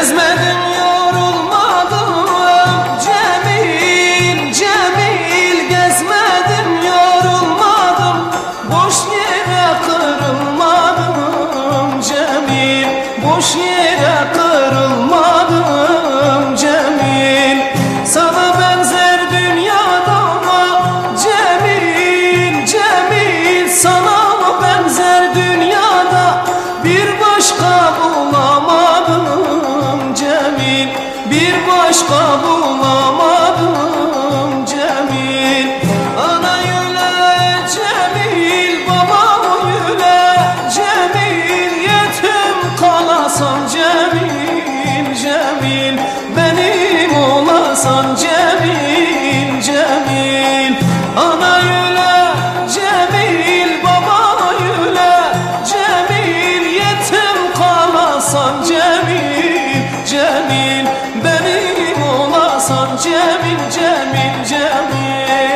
Gezmedim yorulmadım Cemil Cemil. Gezmedim yorulmadım Boş yere kırılmadım Cemil. Boş yere Bir başka bulamadım Cemil. Ana yüle Cemil Baba yüle Cemil. Yetim kalasam Cemil Cemil. Benim olasan Cemil olasan Cemil Cemil Cemil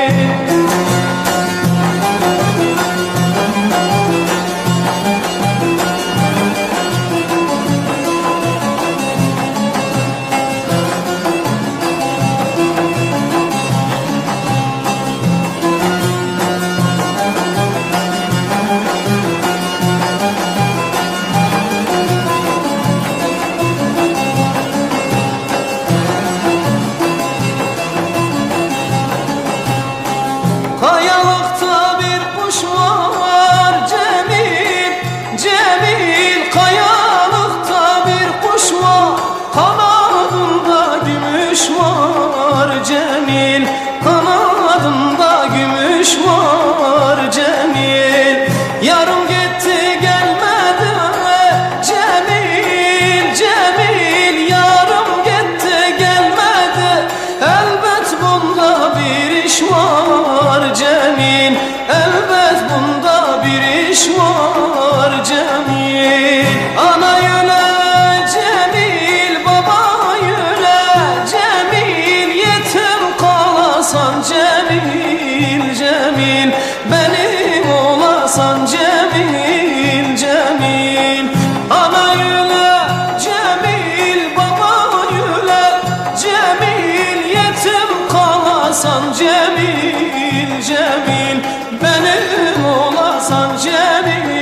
iş var Cemil. Elbet bunda bir iş var Cemil. Ana yüle Cemil Baba yüle Cemil Yetim kalasan Cemil Cemil. Benim olasan Cemil olasan Cemil Cemil. Benim olasan Cemil.